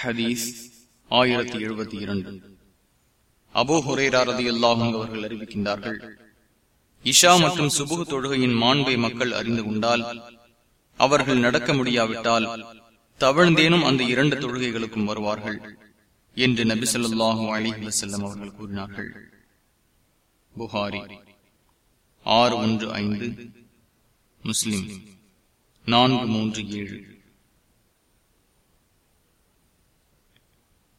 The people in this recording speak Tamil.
ஹதீஸ் ஆயிரத்தி எழுபத்தி இரண்டு. அபோ ஹுரேராரதி அல்லாஹும் அவர்கள் அறிவிக்கின்றார்கள் இஷா மற்றும் சுபுகு தொழுகையின் மாண்பை மக்கள் அறிந்து கொண்டால் அவர்கள் நடக்க முடியாவிட்டால் தவழ்ந்தேனும் அந்த இரண்டு தொழுகைகளுக்கும் வருவார்கள் என்று நபி சொல்லாஹு அலிஹி வசல்லம் அவர்கள் கூறினார்கள். புகாரி ஆறு ஒன்று ஐந்து முஸ்லிம் நான்கு மூன்று ஏழு.